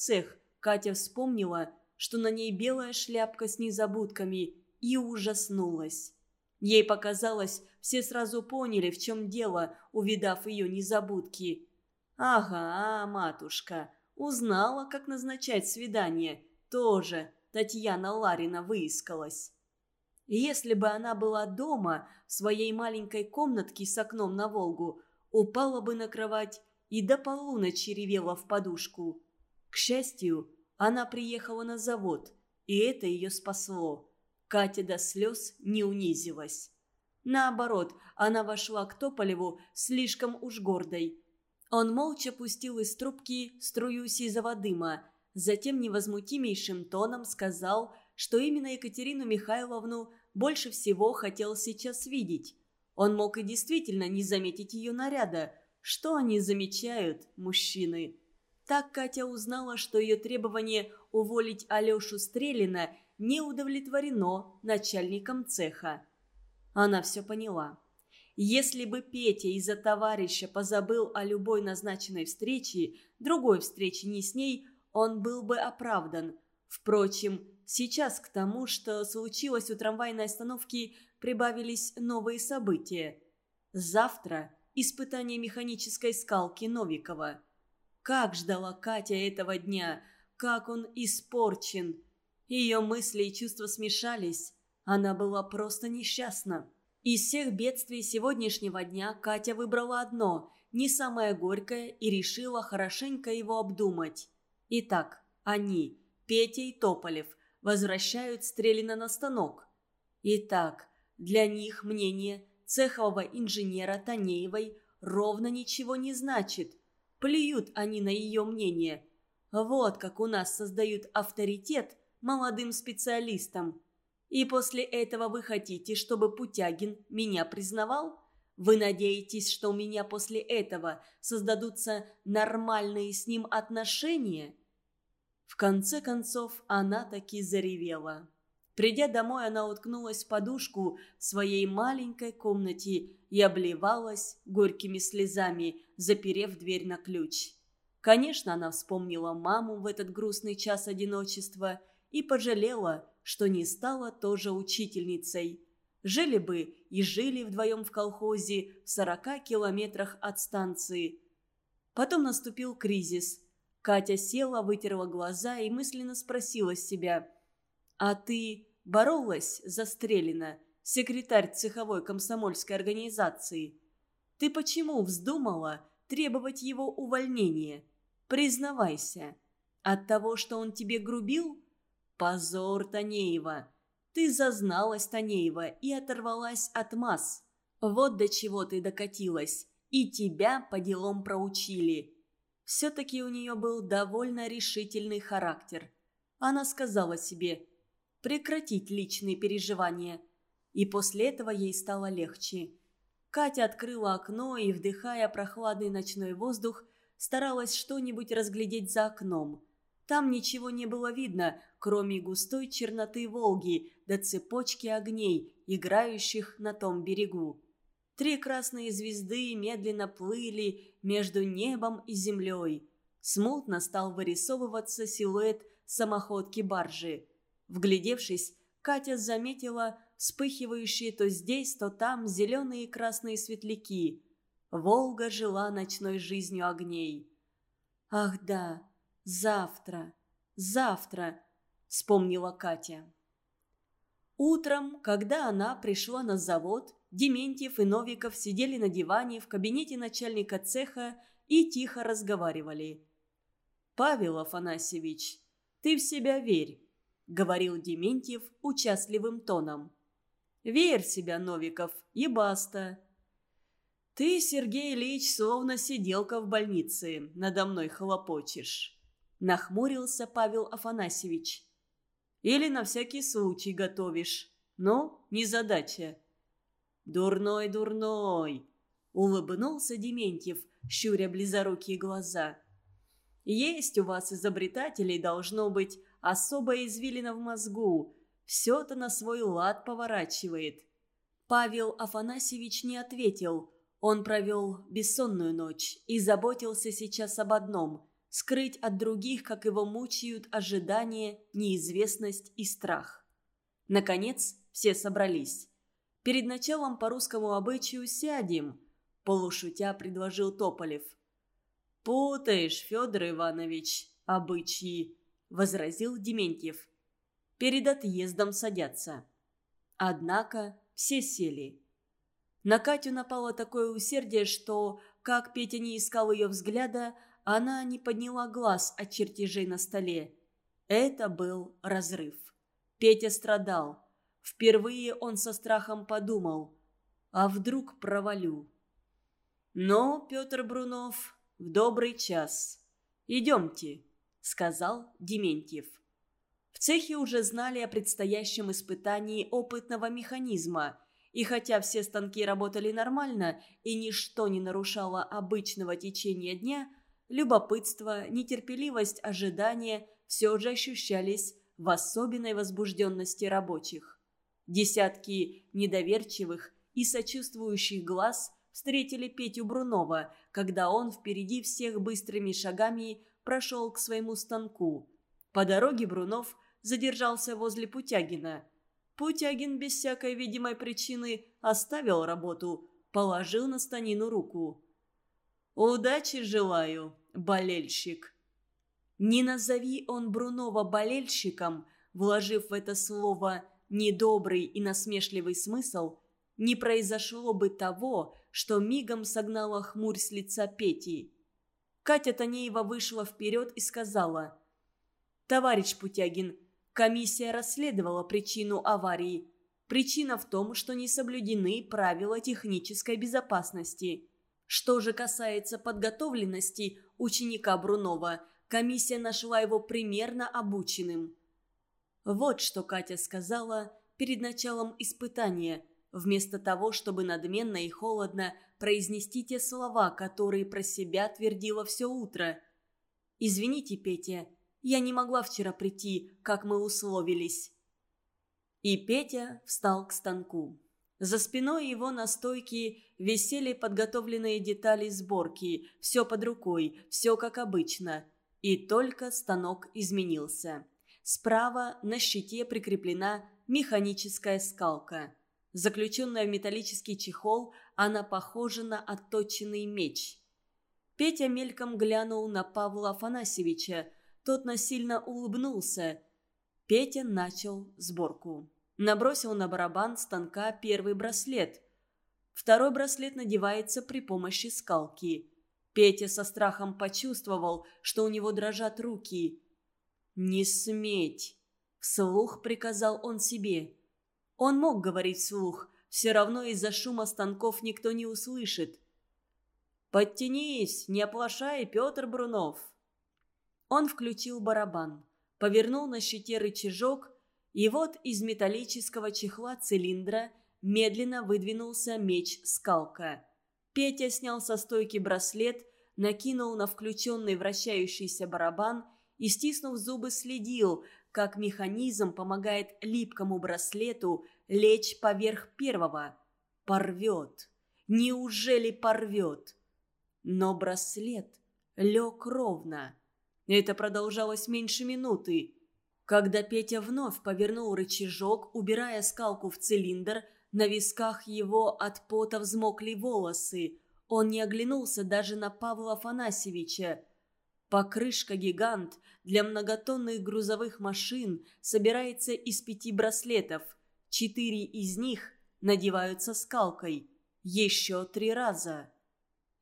цех, Катя вспомнила, что на ней белая шляпка с незабудками, и ужаснулась. Ей показалось, все сразу поняли, в чем дело, увидав ее незабудки. «Ага, матушка, узнала, как назначать свидание. Тоже Татьяна Ларина выискалась». Если бы она была дома, в своей маленькой комнатке с окном на Волгу, упала бы на кровать и до полуночи ревела в подушку. К счастью, она приехала на завод, и это ее спасло. Катя до слез не унизилась. Наоборот, она вошла к Тополеву слишком уж гордой. Он молча пустил из трубки струю сизого дыма, затем невозмутимейшим тоном сказал, что именно Екатерину Михайловну больше всего хотел сейчас видеть. Он мог и действительно не заметить ее наряда. Что они замечают, мужчины? Так Катя узнала, что ее требование уволить Алешу Стрелина не удовлетворено начальником цеха. Она все поняла. Если бы Петя из-за товарища позабыл о любой назначенной встрече, другой встрече не с ней, он был бы оправдан. Впрочем, Сейчас к тому, что случилось у трамвайной остановки, прибавились новые события. Завтра испытание механической скалки Новикова. Как ждала Катя этого дня, как он испорчен. Ее мысли и чувства смешались. Она была просто несчастна. Из всех бедствий сегодняшнего дня Катя выбрала одно, не самое горькое, и решила хорошенько его обдумать. Итак, они, Петя и Тополев – возвращают Стрелина на станок. Итак, для них мнение цехового инженера Танеевой ровно ничего не значит. Плюют они на ее мнение. Вот как у нас создают авторитет молодым специалистам. И после этого вы хотите, чтобы Путягин меня признавал? Вы надеетесь, что у меня после этого создадутся нормальные с ним отношения?» В конце концов, она таки заревела. Придя домой, она уткнулась в подушку в своей маленькой комнате и обливалась горькими слезами, заперев дверь на ключ. Конечно, она вспомнила маму в этот грустный час одиночества и пожалела, что не стала тоже учительницей. Жили бы и жили вдвоем в колхозе в сорока километрах от станции. Потом наступил кризис – Катя села, вытерла глаза и мысленно спросила себя. «А ты боролась за Стрелина, секретарь цеховой комсомольской организации? Ты почему вздумала требовать его увольнения? Признавайся. От того, что он тебе грубил? Позор Танеева. Ты зазналась, Танеева, и оторвалась от масс. Вот до чего ты докатилась. И тебя по делам проучили. Все-таки у нее был довольно решительный характер. Она сказала себе прекратить личные переживания. И после этого ей стало легче. Катя открыла окно и, вдыхая прохладный ночной воздух, старалась что-нибудь разглядеть за окном. Там ничего не было видно, кроме густой черноты Волги до цепочки огней, играющих на том берегу. Три красные звезды медленно плыли между небом и землей. Смутно стал вырисовываться силуэт самоходки баржи. Вглядевшись, Катя заметила вспыхивающие то здесь, то там зеленые и красные светляки. Волга жила ночной жизнью огней. «Ах да, завтра, завтра!» — вспомнила Катя. Утром, когда она пришла на завод, Дементьев и Новиков сидели на диване в кабинете начальника цеха и тихо разговаривали. «Павел Афанасьевич, ты в себя верь», — говорил Дементьев участливым тоном. «Верь в себя, Новиков, и баста». «Ты, Сергей Ильич, словно сиделка в больнице, надо мной хлопочешь», — нахмурился Павел Афанасьевич. «Или на всякий случай готовишь. Ну, незадача». «Дурной, дурной!» — улыбнулся Дементьев, щуря близорукие глаза. «Есть у вас изобретателей, должно быть, особая извилина в мозгу. Все-то на свой лад поворачивает». Павел Афанасьевич не ответил. Он провел бессонную ночь и заботился сейчас об одном – скрыть от других, как его мучают ожидание, неизвестность и страх. Наконец, все собрались. Перед началом по русскому обычаю сядем, полушутя предложил Тополев. «Путаешь, Федор Иванович, обычаи», — возразил Дементьев. «Перед отъездом садятся». Однако все сели. На Катю напало такое усердие, что, как Петя не искал ее взгляда, она не подняла глаз от чертежей на столе. Это был разрыв. Петя страдал. Впервые он со страхом подумал, а вдруг провалю. Но, Петр Брунов, в добрый час. Идемте, сказал Дементьев. Цехе уже знали о предстоящем испытании опытного механизма, и хотя все станки работали нормально и ничто не нарушало обычного течения дня, любопытство, нетерпеливость, ожидание все же ощущались в особенной возбужденности рабочих. Десятки недоверчивых и сочувствующих глаз встретили Петю Брунова, когда он впереди всех быстрыми шагами прошел к своему станку. По дороге Брунов задержался возле Путягина. Путягин без всякой видимой причины оставил работу, положил на станину руку. «Удачи желаю, болельщик!» Не назови он Брунова болельщиком, вложив в это слово недобрый и насмешливый смысл, не произошло бы того, что мигом согнала хмурь с лица Пети. Катя Танеева вышла вперед и сказала, «Товарищ Путягин, комиссия расследовала причину аварии. Причина в том, что не соблюдены правила технической безопасности. Что же касается подготовленности ученика Брунова, комиссия нашла его примерно обученным». Вот что Катя сказала перед началом испытания, вместо того, чтобы надменно и холодно произнести те слова, которые про себя твердила все утро. «Извините, Петя, я не могла вчера прийти, как мы условились». И Петя встал к станку. За спиной его на стойке висели подготовленные детали сборки, все под рукой, все как обычно. И только станок изменился. Справа на щите прикреплена механическая скалка. Заключенная в металлический чехол, она похожа на отточенный меч. Петя мельком глянул на Павла Афанасьевича. Тот насильно улыбнулся. Петя начал сборку. Набросил на барабан станка первый браслет. Второй браслет надевается при помощи скалки. Петя со страхом почувствовал, что у него дрожат руки. «Не сметь!» – вслух приказал он себе. Он мог говорить вслух, все равно из-за шума станков никто не услышит. «Подтянись, не оплошай, Петр Брунов!» Он включил барабан, повернул на щите рычажок, и вот из металлического чехла цилиндра медленно выдвинулся меч-скалка. Петя снял со стойки браслет, накинул на включенный вращающийся барабан и, стиснув зубы, следил, как механизм помогает липкому браслету лечь поверх первого. Порвет. Неужели порвет? Но браслет лег ровно. Это продолжалось меньше минуты. Когда Петя вновь повернул рычажок, убирая скалку в цилиндр, на висках его от пота взмокли волосы. Он не оглянулся даже на Павла Афанасьевича. Покрышка-гигант для многотонных грузовых машин собирается из пяти браслетов. Четыре из них надеваются скалкой. Еще три раза.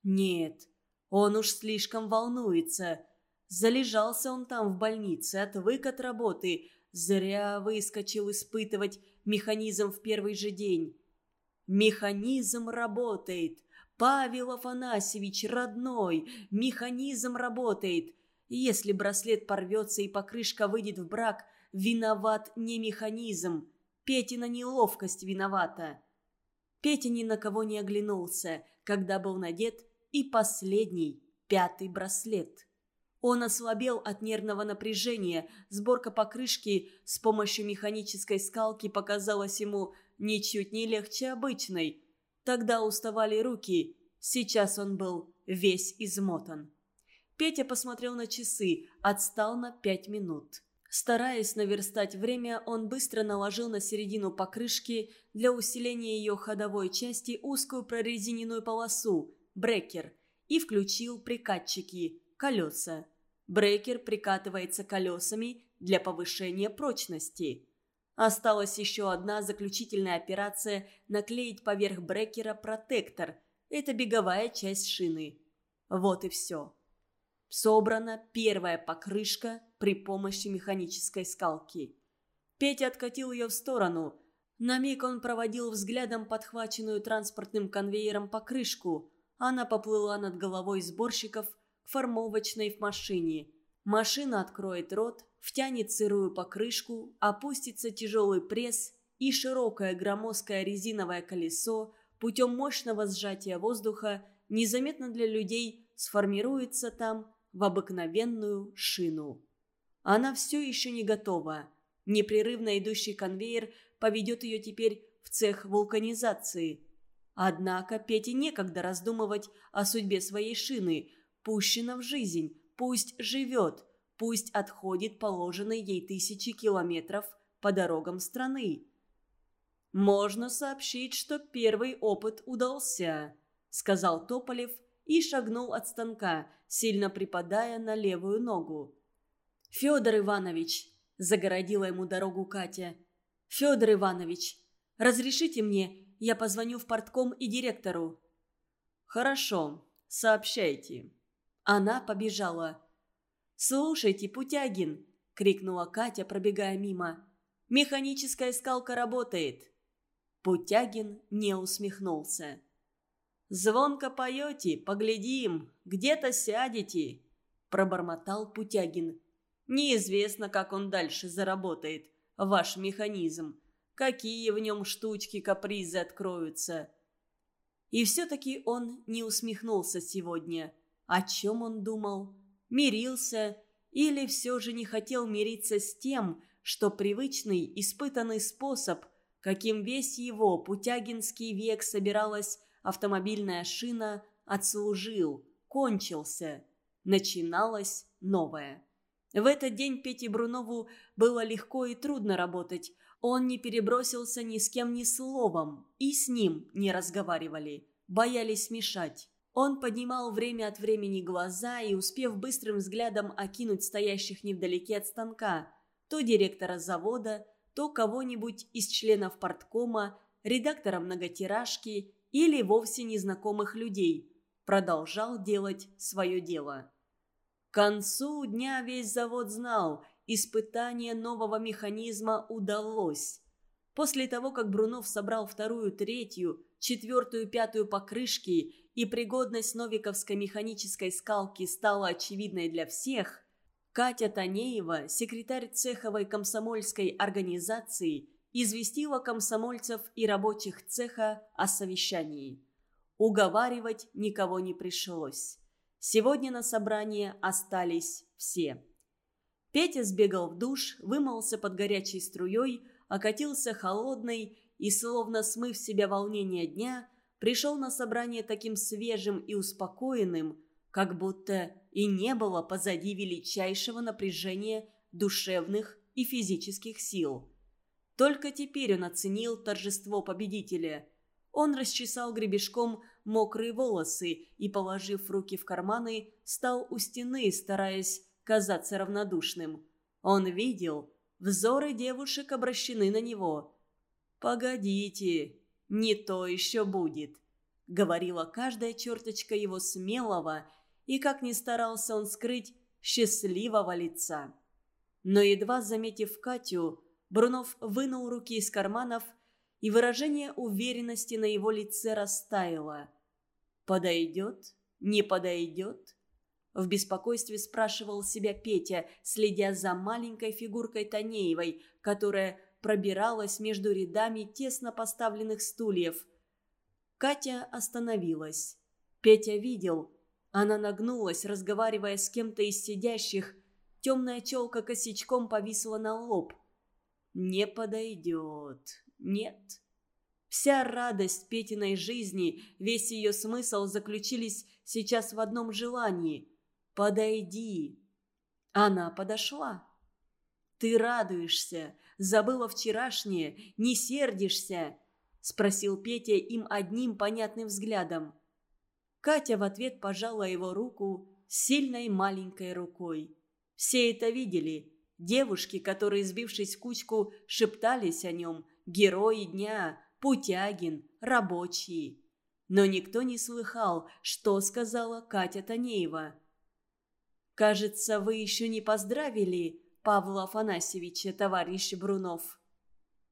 Нет, он уж слишком волнуется. Залежался он там в больнице, отвык от работы. Зря выскочил испытывать механизм в первый же день. Механизм работает. Павел Афанасьевич, родной, механизм работает. Если браслет порвется и покрышка выйдет в брак, виноват не механизм. Петина неловкость виновата. Петя ни на кого не оглянулся, когда был надет и последний, пятый браслет. Он ослабел от нервного напряжения. Сборка покрышки с помощью механической скалки показалась ему ничуть не легче обычной. Тогда уставали руки. Сейчас он был весь измотан. Петя посмотрел на часы, отстал на пять минут. Стараясь наверстать время, он быстро наложил на середину покрышки для усиления ее ходовой части узкую прорезиненную полосу – брекер, и включил прикатчики – колеса. Брекер прикатывается колесами для повышения прочности. Осталась еще одна заключительная операция – наклеить поверх брекера протектор. Это беговая часть шины. Вот и все. Собрана первая покрышка при помощи механической скалки. Петя откатил ее в сторону. На миг он проводил взглядом подхваченную транспортным конвейером покрышку. Она поплыла над головой сборщиков формовочной в машине. Машина откроет рот, втянет сырую покрышку, опустится тяжелый пресс и широкое громоздкое резиновое колесо путем мощного сжатия воздуха незаметно для людей сформируется там в обыкновенную шину. Она все еще не готова. Непрерывно идущий конвейер поведет ее теперь в цех вулканизации. Однако Пете некогда раздумывать о судьбе своей шины. Пущена в жизнь, пусть живет, пусть отходит положенные ей тысячи километров по дорогам страны. «Можно сообщить, что первый опыт удался», — сказал Тополев и шагнул от станка, сильно припадая на левую ногу. «Федор Иванович!» – загородила ему дорогу Катя. «Федор Иванович, разрешите мне, я позвоню в портком и директору». «Хорошо, сообщайте». Она побежала. «Слушайте, Путягин!» – крикнула Катя, пробегая мимо. «Механическая скалка работает!» Путягин не усмехнулся. «Звонко поете, поглядим, где-то сядете!» – пробормотал Путягин. Неизвестно, как он дальше заработает, ваш механизм. Какие в нем штучки, капризы откроются. И все-таки он не усмехнулся сегодня. О чем он думал? Мирился или все же не хотел мириться с тем, что привычный, испытанный способ, каким весь его путягинский век собиралась автомобильная шина, отслужил, кончился. Начиналось новое. В этот день Пете Брунову было легко и трудно работать. Он не перебросился ни с кем ни словом, и с ним не разговаривали, боялись мешать. Он поднимал время от времени глаза и, успев быстрым взглядом окинуть стоящих невдалеке от станка, то директора завода, то кого-нибудь из членов порткома, редактора многотиражки или вовсе незнакомых людей, продолжал делать свое дело. К концу дня весь завод знал, испытание нового механизма удалось. После того, как Брунов собрал вторую, третью, четвертую, пятую покрышки и пригодность новиковской механической скалки стала очевидной для всех, Катя Танеева, секретарь цеховой комсомольской организации, известила комсомольцев и рабочих цеха о совещании. Уговаривать никого не пришлось. Сегодня на собрание остались все. Петя сбегал в душ, вымылся под горячей струей, окатился холодной и, словно смыв себя волнение дня, пришел на собрание таким свежим и успокоенным, как будто и не было позади величайшего напряжения душевных и физических сил. Только теперь он оценил торжество победителя. Он расчесал гребешком мокрые волосы и, положив руки в карманы, стал у стены, стараясь казаться равнодушным. Он видел, взоры девушек обращены на него. «Погодите, не то еще будет», — говорила каждая черточка его смелого, и, как ни старался он скрыть, счастливого лица. Но едва заметив Катю, Брунов вынул руки из карманов, и выражение уверенности на его лице растаяло. Подойдет? Не подойдет? В беспокойстве спрашивал себя Петя, следя за маленькой фигуркой Танеевой, которая пробиралась между рядами тесно поставленных стульев. Катя остановилась. Петя видел. Она нагнулась, разговаривая с кем-то из сидящих. Темная челка косячком повисла на лоб. «Не подойдет. Нет». Вся радость Петиной жизни, весь ее смысл заключились сейчас в одном желании – подойди». Она подошла. «Ты радуешься, забыла вчерашнее, не сердишься?» – спросил Петя им одним понятным взглядом. Катя в ответ пожала его руку сильной маленькой рукой. Все это видели. Девушки, которые, сбившись в кучку, шептались о нем, герои дня, Путягин, рабочие. Но никто не слыхал, что сказала Катя Танеева. «Кажется, вы еще не поздравили Павла Афанасьевича, товарищ Брунов».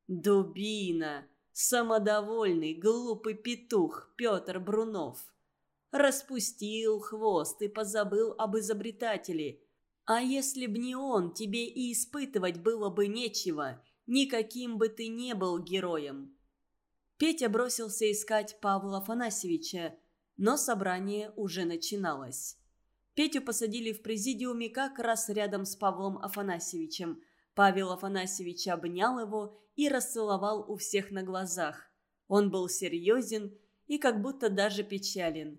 «Дубина! Самодовольный, глупый петух Петр Брунов!» Распустил хвост и позабыл об изобретателе. А если б не он, тебе и испытывать было бы нечего, никаким бы ты не был героем. Петя бросился искать Павла Афанасьевича, но собрание уже начиналось. Петю посадили в президиуме как раз рядом с Павлом Афанасьевичем. Павел Афанасьевич обнял его и расцеловал у всех на глазах. Он был серьезен и как будто даже печален.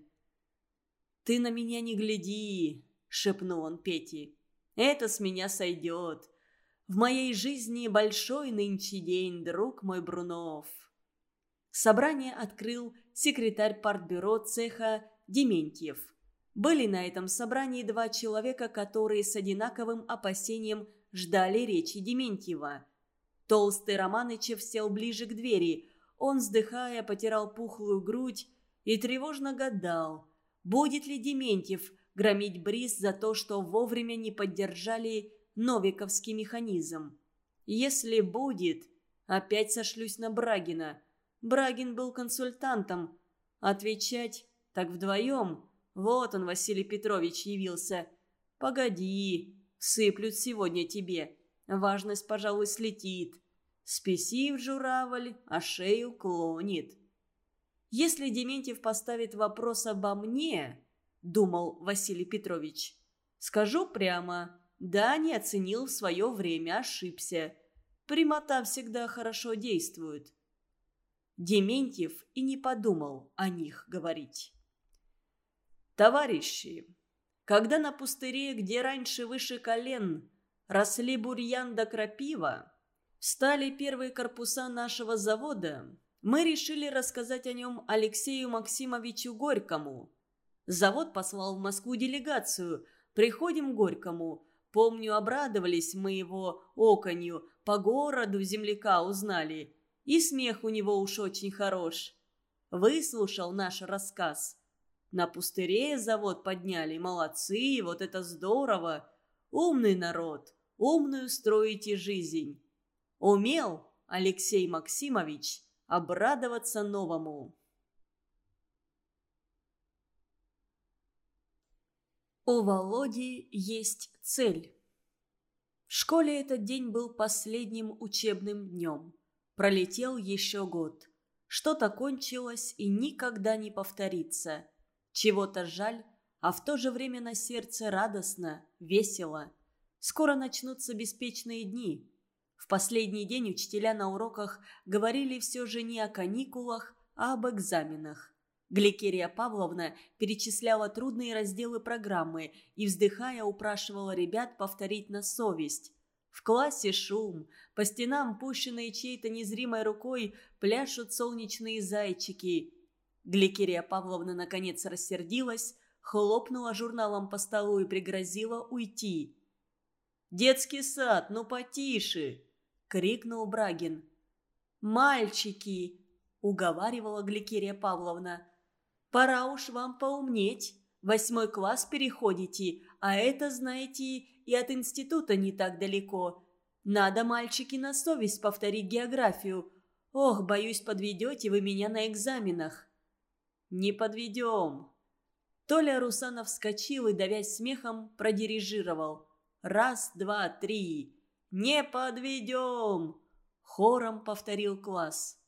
«Ты на меня не гляди», — шепнул он Пете. «Это с меня сойдет. В моей жизни большой нынче день, друг мой Брунов». Собрание открыл секретарь партбюро цеха Дементьев. Были на этом собрании два человека, которые с одинаковым опасением ждали речи Дементьева. Толстый Романычев сел ближе к двери. Он, вздыхая, потирал пухлую грудь и тревожно гадал, Будет ли Дементьев громить Бриз за то, что вовремя не поддержали новиковский механизм? Если будет, опять сошлюсь на Брагина. Брагин был консультантом. Отвечать так вдвоем. Вот он, Василий Петрович, явился. Погоди, сыплют сегодня тебе. Важность, пожалуй, слетит. Спеси в журавль, а шею клонит. Если Дементьев поставит вопрос обо мне, думал Василий Петрович, скажу прямо, да, не оценил в свое время, ошибся. Прямота всегда хорошо действует. Дементьев и не подумал о них говорить. Товарищи, когда на пустыре, где раньше выше колен, росли бурьян да крапива, встали первые корпуса нашего завода, мы решили рассказать о нем Алексею Максимовичу Горькому. Завод послал в Москву делегацию. Приходим к Горькому. Помню, обрадовались мы его оконью. По городу земляка узнали. И смех у него уж очень хорош. Выслушал наш рассказ. На пустыре завод подняли. Молодцы, вот это здорово. Умный народ. Умную строите жизнь. Умел Алексей Максимович обрадоваться новому. У Володи есть цель. В школе этот день был последним учебным днем. Пролетел еще год. Что-то кончилось и никогда не повторится. Чего-то жаль, а в то же время на сердце радостно, весело. Скоро начнутся беспечные дни. В последний день учителя на уроках говорили все же не о каникулах, а об экзаменах. Гликерия Павловна перечисляла трудные разделы программы и, вздыхая, упрашивала ребят повторить на совесть. В классе шум, по стенам, пущенные чьей-то незримой рукой, пляшут солнечные зайчики. Гликерия Павловна наконец рассердилась, хлопнула журналом по столу и пригрозила уйти. «Детский сад, ну потише!» — крикнул Брагин. «Мальчики!» — уговаривала Гликерия Павловна. «Пора уж вам поумнеть. Восьмой класс переходите, а это, знаете, и от института не так далеко. Надо, мальчики, на совесть повторить географию. Ох, боюсь, подведете вы меня на экзаменах». «Не подведем». Толя Русанов вскочил и, давясь смехом, продирижировал. «Раз, два, три». «Не подведем!» — хором повторил класс.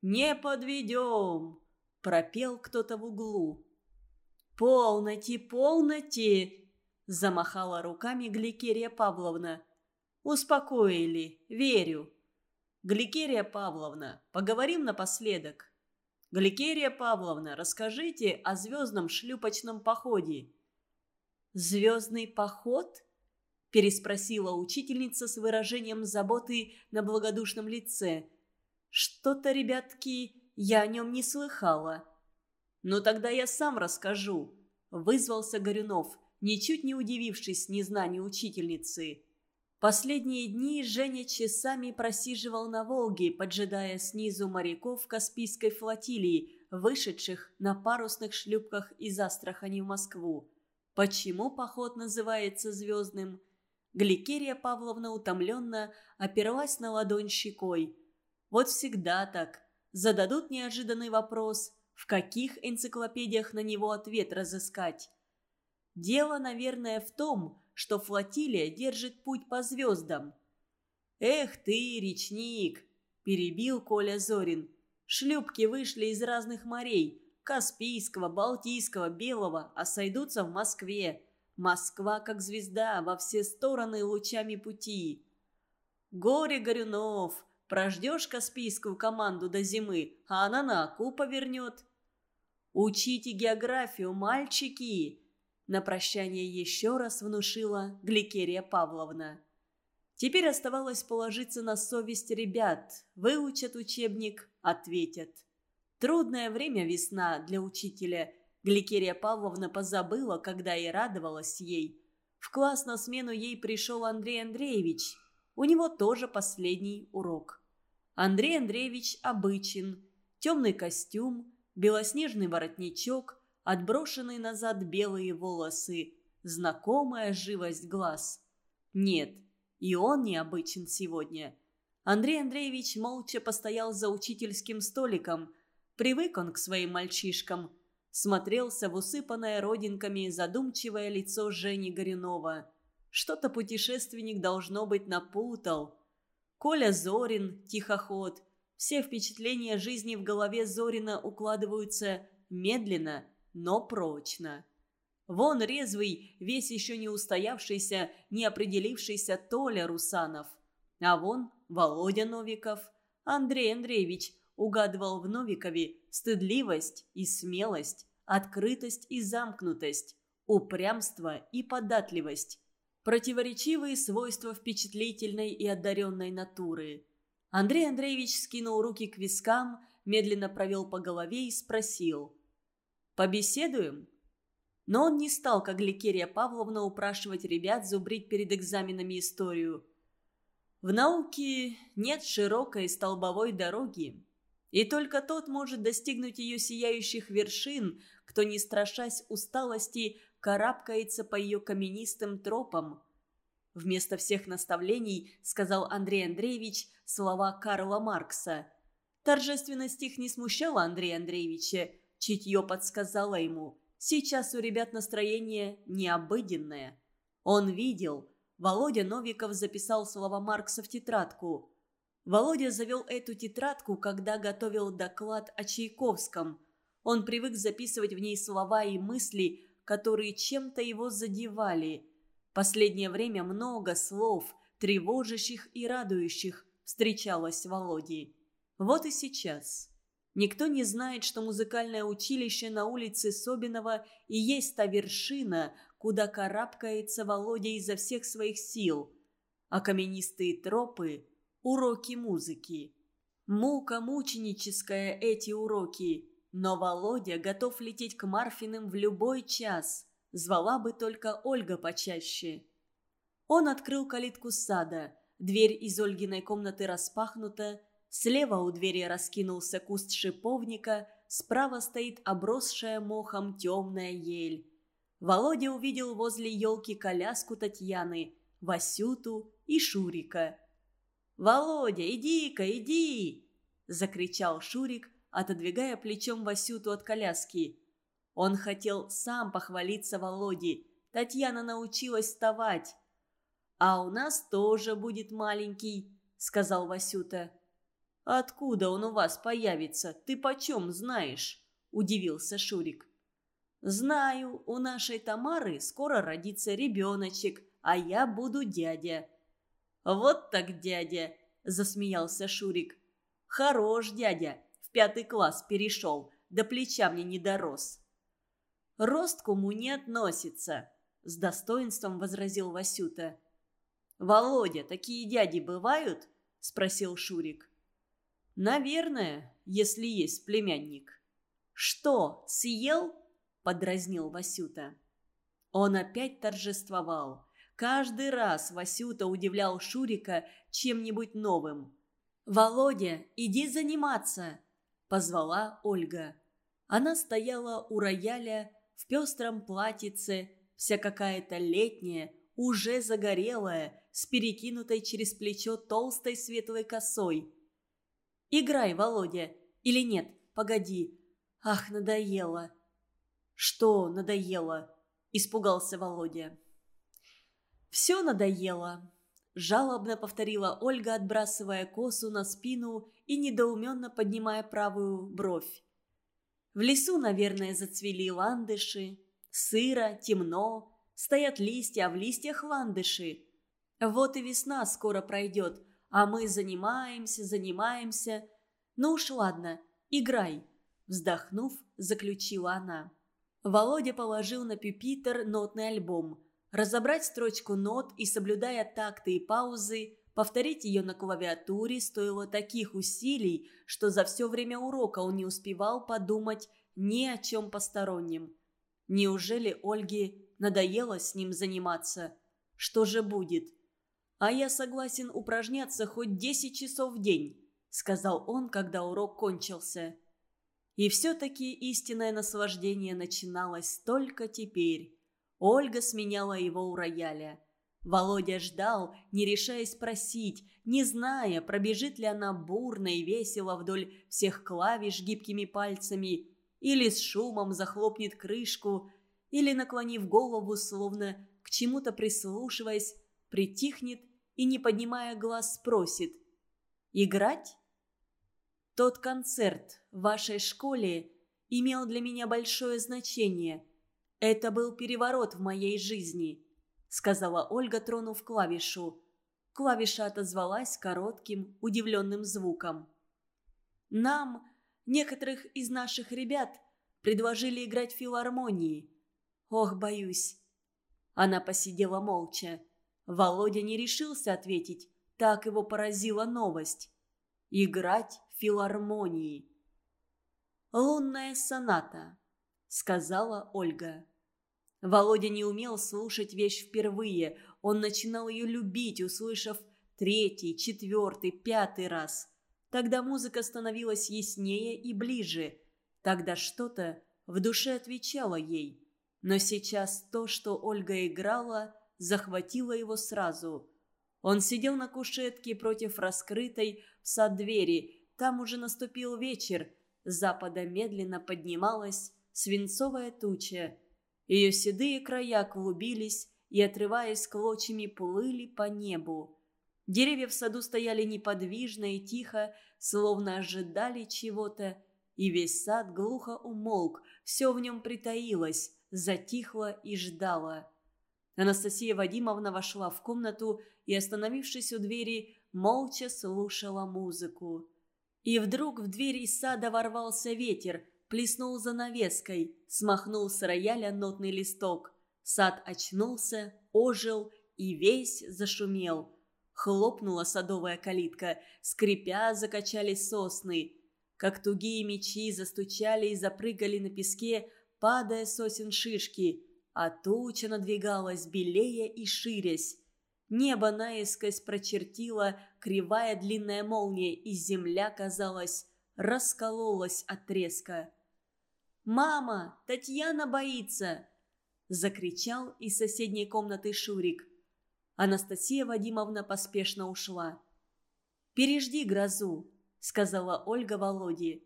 «Не подведем!» — пропел кто-то в углу. «Полноте, полноте!» — замахала руками Гликерия Павловна. «Успокоили, верю». «Гликерия Павловна, поговорим напоследок». «Гликерия Павловна, расскажите о звездном шлюпочном походе». «Звездный поход?» – переспросила учительница с выражением заботы на благодушном лице. «Что-то, ребятки, я о нем не слыхала». «Ну тогда я сам расскажу», – вызвался Горюнов, ничуть не удивившись незнанию учительницы. Последние дни Женя часами просиживал на Волге, поджидая снизу моряков Каспийской флотилии, вышедших на парусных шлюпках из Астрахани в Москву. Почему поход называется звездным? Гликерия Павловна утомленно оперлась на ладонь щекой. Вот всегда так. Зададут неожиданный вопрос, в каких энциклопедиях на него ответ разыскать. Дело, наверное, в том, что флотилия держит путь по звездам. «Эх ты, речник!» – перебил Коля Зорин. «Шлюпки вышли из разных морей – Каспийского, Балтийского, Белого, а сойдутся в Москве. Москва, как звезда, во все стороны лучами пути. Горе Горюнов, прождешь Каспийскую команду до зимы, а она на Аку повернет. Учите географию, мальчики!» На прощание еще раз внушила Гликерия Павловна. Теперь оставалось положиться на совесть ребят. Выучат учебник, ответят. Трудное время весна для учителя. Гликерия Павловна позабыла, когда и радовалась ей. В класс на смену ей пришел Андрей Андреевич. У него тоже последний урок. Андрей Андреевич обычен. Темный костюм, белоснежный воротничок – отброшенные назад белые волосы, знакомая живость глаз. Нет, и он необычен сегодня. Андрей Андреевич молча постоял за учительским столиком. Привык он к своим мальчишкам. Смотрелся в усыпанное родинками задумчивое лицо Жени Горюнова. Что-то путешественник, должно быть, напутал. Коля Зорин, тихоход. Все впечатления жизни в голове Зорина укладываются медленно – но прочно. Вон резвый, весь еще не устоявшийся, не определившийся Толя Русанов. А вон Володя Новиков. Андрей Андреевич угадывал в Новикове стыдливость и смелость, открытость и замкнутость, упрямство и податливость. Противоречивые свойства впечатлительной и одаренной натуры. Андрей Андреевич скинул руки к вискам, медленно провел по голове и спросил – Побеседуем?» Но он не стал, как Гликерия Павловна, упрашивать ребят зубрить перед экзаменами историю. В науке нет широкой столбовой дороги, и только тот может достигнуть ее сияющих вершин, кто, не страшась усталости, карабкается по ее каменистым тропам. Вместо всех наставлений сказал Андрей Андреевич слова Карла Маркса. Торжественность их не смущала Андрея Андреевича, Чутье подсказало ему. Сейчас у ребят настроение необыденное. Он видел. Володя Новиков записал слова Маркса в тетрадку. Володя завел эту тетрадку, когда готовил доклад о Чайковском. Он привык записывать в ней слова и мысли, которые чем-то его задевали. Последнее время много слов, тревожащих и радующих, встречалось Володе. Вот и сейчас. Никто не знает, что музыкальное училище на улице Собинова и есть та вершина, куда карабкается Володя изо всех своих сил. А каменистые тропы – уроки музыки. Мука мученическая эти уроки, но Володя готов лететь к Марфиным в любой час. Звала бы только Ольга почаще. Он открыл калитку сада. Дверь из Ольгиной комнаты распахнута, Слева у двери раскинулся куст шиповника, справа стоит обросшая мохом темная ель. Володя увидел возле елки коляску Татьяны, Васюту и Шурика. «Володя, иди-ка, иди!» – закричал Шурик, отодвигая плечом Васюту от коляски. Он хотел сам похвалиться Володе. Татьяна научилась вставать. «А у нас тоже будет маленький», – сказал Васюта. «Откуда он у вас появится? Ты почем знаешь?» – удивился Шурик. «Знаю, у нашей Тамары скоро родится ребеночек, а я буду дядя». «Вот так дядя!» – засмеялся Шурик. «Хорош дядя, в пятый класс перешел, до плеча мне не дорос». «Рост к уму не относится», – с достоинством возразил Васюта. «Володя, такие дяди бывают?» – спросил Шурик. «Наверное, если есть племянник». «Что, съел?» – подразнил Васюта. Он опять торжествовал. Каждый раз Васюта удивлял Шурика чем-нибудь новым. «Володя, иди заниматься!» – позвала Ольга. Она стояла у рояля в пестром платьице, вся какая-то летняя, уже загорелая, с перекинутой через плечо толстой светлой косой. «Играй, Володя, или нет, погоди. Ах, надоело!» «Что надоело?» – испугался Володя. «Все надоело», – жалобно повторила Ольга, отбрасывая косу на спину и недоуменно поднимая правую бровь. В лесу, наверное, зацвели ландыши. Сыро, темно, стоят листья, а в листьях ландыши. Вот и весна скоро пройдет, а мы занимаемся, занимаемся. Ну уж ладно, играй, вздохнув, заключила она. Володя положил на пюпитер нотный альбом. Разобрать строчку нот и, соблюдая такты и паузы, повторить ее на клавиатуре стоило таких усилий, что за все время урока он не успевал подумать ни о чем постороннем. Неужели Ольге надоело с ним заниматься? Что же будет? «А я согласен упражняться хоть десять часов в день», — сказал он, когда урок кончился. И все-таки истинное наслаждение начиналось только теперь. Ольга сменяла его у рояля. Володя ждал, не решаясь просить, не зная, пробежит ли она бурно и весело вдоль всех клавиш гибкими пальцами, или с шумом захлопнет крышку, или, наклонив голову, словно к чему-то прислушиваясь, притихнет и, не поднимая глаз, спросит «Играть?» Тот концерт в вашей школе имел для меня большое значение – «Это был переворот в моей жизни», — сказала Ольга, тронув клавишу. Клавиша отозвалась коротким, удивленным звуком. «Нам, некоторых из наших ребят, предложили играть в филармонии. Ох, боюсь». Она посидела молча. Володя не решился ответить, так его поразила новость. «Играть в филармонии». «Лунная соната», — сказала Ольга. Володя не умел слушать вещь впервые. Он начинал ее любить, услышав третий, четвертый, пятый раз. Тогда музыка становилась яснее и ближе. Тогда что-то в душе отвечало ей. Но сейчас то, что Ольга играла, захватило его сразу. Он сидел на кушетке против раскрытой в сад двери. Там уже наступил вечер. С запада медленно поднималась свинцовая туча. Ее седые края клубились и, отрываясь клочьями, плыли по небу. Деревья в саду стояли неподвижно и тихо, словно ожидали чего-то, и весь сад глухо умолк, все в нем притаилось, затихло и ждало. Анастасия Вадимовна вошла в комнату и, остановившись у двери, молча слушала музыку. И вдруг в дверь из сада ворвался ветер – плеснул занавеской, смахнул с рояля нотный листок. Сад очнулся, ожил и весь зашумел. Хлопнула садовая калитка, скрипя закачались сосны. Как тугие мечи застучали и запрыгали на песке, падая сосен шишки, а туча надвигалась, белее и ширясь. Небо наискось прочертила кривая длинная молния, и земля, казалось, раскололась от треска. «Мама, Татьяна боится!» – закричал из соседней комнаты Шурик. Анастасия Вадимовна поспешно ушла. «Пережди грозу», – сказала Ольга Володе.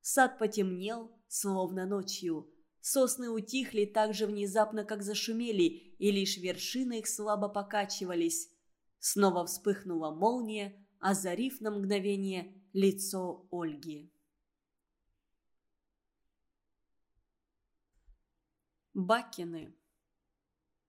Сад потемнел, словно ночью. Сосны утихли так же внезапно, как зашумели, и лишь вершины их слабо покачивались. Снова вспыхнула молния, озарив на мгновение лицо Ольги. Бакины.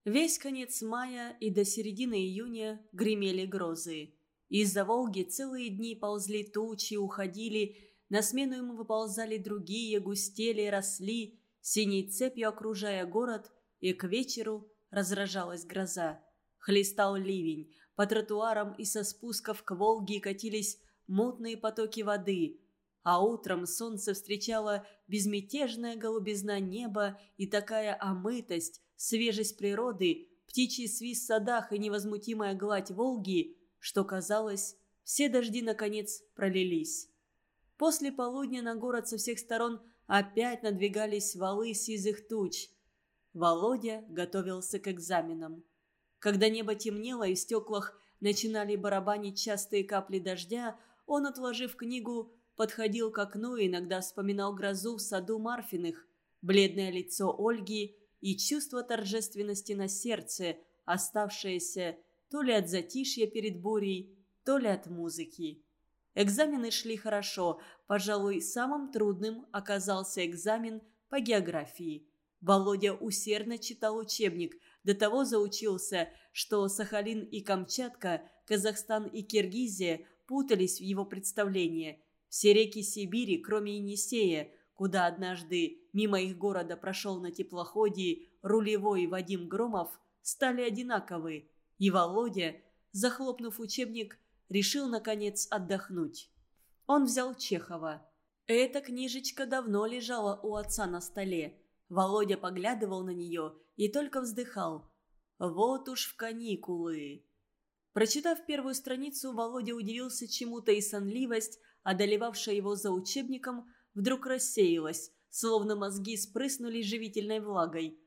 Весь конец мая и до середины июня гремели грозы. Из-за Волги целые дни ползли тучи, уходили, на смену ему выползали другие, густели, росли, синей цепью окружая город, и к вечеру разражалась гроза. Хлестал ливень. По тротуарам и со спусков к Волге катились мутные потоки воды. А утром солнце встречало безмятежная голубизна неба и такая омытость, свежесть природы, птичий свист в садах и невозмутимая гладь Волги, что казалось, все дожди наконец пролились. После полудня на город со всех сторон опять надвигались валы сизых туч. Володя готовился к экзаменам. Когда небо темнело и в стеклах начинали барабанить частые капли дождя, он, отложив книгу, подходил к окну и иногда вспоминал грозу в саду Марфиных, бледное лицо Ольги и чувство торжественности на сердце, оставшееся то ли от затишья перед бурей, то ли от музыки. Экзамены шли хорошо. Пожалуй, самым трудным оказался экзамен по географии. Володя усердно читал учебник, до того заучился, что Сахалин и Камчатка, Казахстан и Киргизия путались в его представлении. Все реки Сибири, кроме Енисея, куда однажды мимо их города прошел на теплоходе рулевой Вадим Громов, стали одинаковы. И Володя, захлопнув учебник, решил, наконец, отдохнуть. Он взял Чехова. Эта книжечка давно лежала у отца на столе. Володя поглядывал на нее и только вздыхал. «Вот уж в каникулы!» Прочитав первую страницу, Володя удивился чему-то, и сонливость, одолевавшая его за учебником, вдруг рассеялась, словно мозги спрыснули живительной влагой.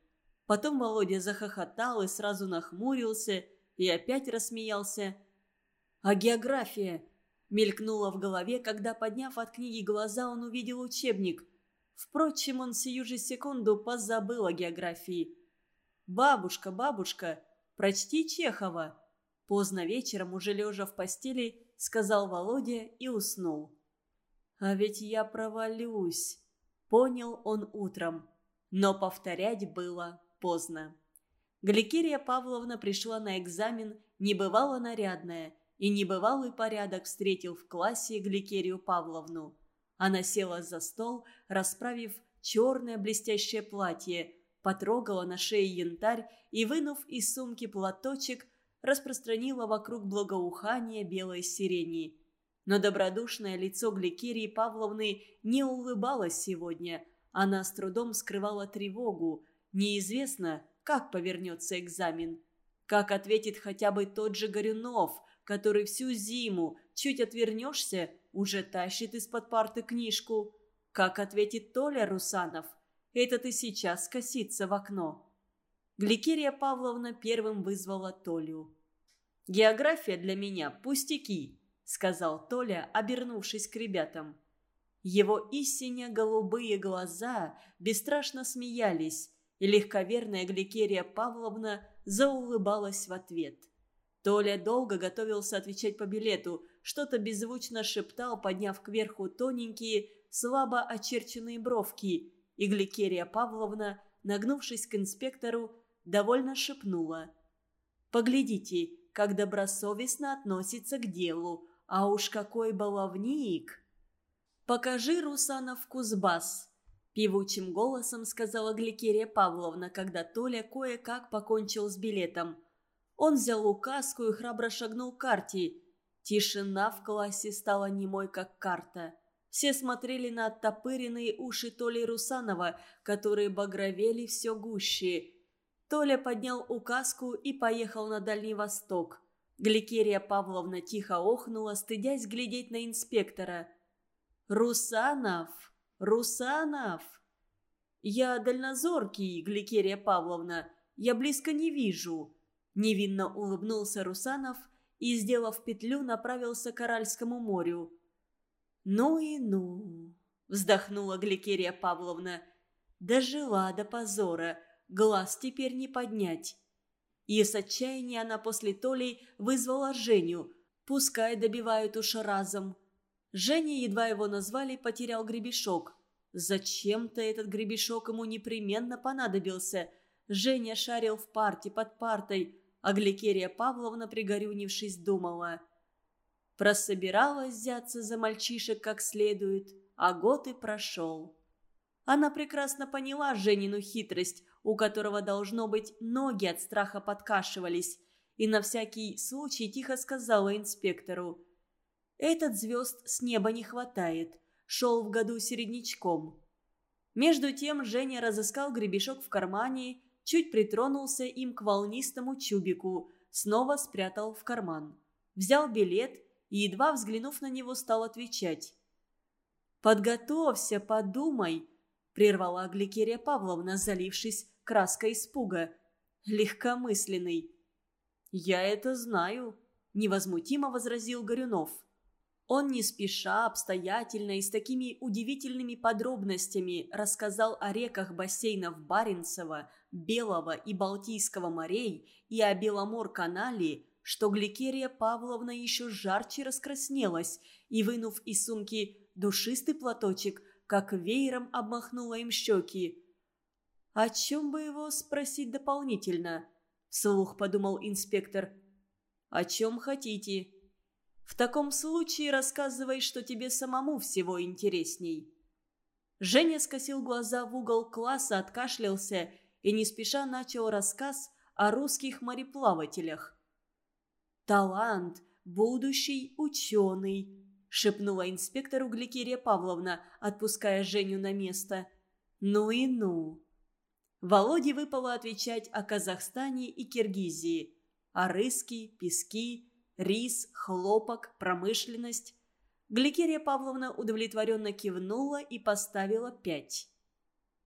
Потом Володя захохотал и сразу нахмурился, и опять рассмеялся – а география? Мелькнула в голове, когда, подняв от книги глаза, он увидел учебник. Впрочем, он сию же секунду позабыл о географии. «Бабушка, бабушка, прочти Чехова!» Поздно вечером, уже лежа в постели, сказал Володя и уснул. «А ведь я провалюсь», — понял он утром. Но повторять было поздно. Гликерия Павловна пришла на экзамен, небывало нарядная — и небывалый порядок встретил в классе Гликерию Павловну. Она села за стол, расправив черное блестящее платье, потрогала на шее янтарь и, вынув из сумки платочек, распространила вокруг благоухания белой сирени. Но добродушное лицо Гликерии Павловны не улыбалось сегодня. Она с трудом скрывала тревогу. Неизвестно, как повернется экзамен. Как ответит хотя бы тот же Горюнов, который всю зиму, чуть отвернешься, уже тащит из-под парты книжку. Как ответит Толя Русанов? Этот и сейчас косится в окно. Гликерия Павловна первым вызвала Толю. «География для меня пустяки», — сказал Толя, обернувшись к ребятам. Его истинно голубые глаза бесстрашно смеялись, и легковерная Гликерия Павловна заулыбалась в ответ. Толя долго готовился отвечать по билету, что-то беззвучно шептал, подняв кверху тоненькие, слабо очерченные бровки, и Гликерия Павловна, нагнувшись к инспектору, довольно шепнула. «Поглядите, как добросовестно относится к делу, а уж какой баловник!» «Покажи, Русанов, Кузбасс!» Певучим голосом сказала Гликерия Павловна, когда Толя кое-как покончил с билетом – он взял указку и храбро шагнул к карте. Тишина в классе стала немой, как карта. Все смотрели на оттопыренные уши Толи Русанова, которые багровели все гуще. Толя поднял указку и поехал на Дальний Восток. Гликерия Павловна тихо охнула, стыдясь глядеть на инспектора. «Русанов! Русанов!» «Я дальнозоркий, Гликерия Павловна. Я близко не вижу», Невинно улыбнулся Русанов и, сделав петлю, направился к Аральскому морю. «Ну и ну!» – вздохнула Гликерия Павловна. «Дожила до позора, глаз теперь не поднять». И с отчаяния она после Толи вызвала Женю. Пускай добивают уж разом. Женя, едва его назвали, потерял гребешок. Зачем-то этот гребешок ему непременно понадобился. Женя шарил в парте под партой, а Гликерия Павловна, пригорюнившись, думала. Прособиралась взяться за мальчишек как следует, а год и прошел. Она прекрасно поняла Женину хитрость, у которого, должно быть, ноги от страха подкашивались, и на всякий случай тихо сказала инспектору. «Этот звезд с неба не хватает. Шел в году середнячком». Между тем Женя разыскал гребешок в кармане, чуть притронулся им к волнистому чубику, снова спрятал в карман. Взял билет и, едва взглянув на него, стал отвечать. «Подготовься, подумай», – прервала Гликерия Павловна, залившись краской испуга. «Легкомысленный». «Я это знаю», – невозмутимо возразил Горюнов. Он не спеша, обстоятельно и с такими удивительными подробностями рассказал о реках бассейнов Баренцева, Белого и Балтийского морей и о Беломор-канале, что Гликерия Павловна еще жарче раскраснелась и, вынув из сумки душистый платочек, как веером обмахнула им щеки. «О чем бы его спросить дополнительно?» – вслух подумал инспектор. «О чем хотите?» «В таком случае рассказывай, что тебе самому всего интересней». Женя скосил глаза в угол класса, откашлялся и не спеша начал рассказ о русских мореплавателях. «Талант, будущий ученый», – шепнула инспектору Гликерия Павловна, отпуская Женю на место. «Ну и ну». Володе выпало отвечать о Казахстане и Киргизии. О рыске, пески, рис, хлопок, промышленность. Гликерия Павловна удовлетворенно кивнула и поставила пять.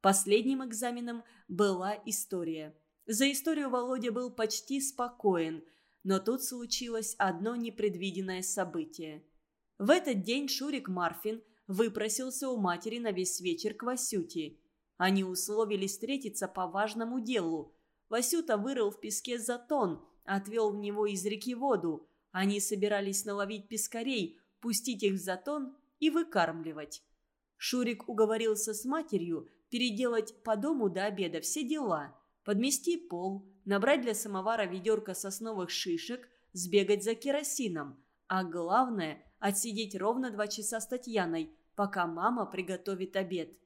Последним экзаменом была история. За историю Володя был почти спокоен – но тут случилось одно непредвиденное событие. В этот день Шурик Марфин выпросился у матери на весь вечер к Васюте. Они условились встретиться по важному делу. Васюта вырыл в песке затон, отвел в него из реки воду. Они собирались наловить пескарей, пустить их в затон и выкармливать. Шурик уговорился с матерью переделать по дому до обеда все дела. Подмести пол, набрать для самовара ведерко сосновых шишек, сбегать за керосином. А главное – отсидеть ровно два часа с Татьяной, пока мама приготовит обед.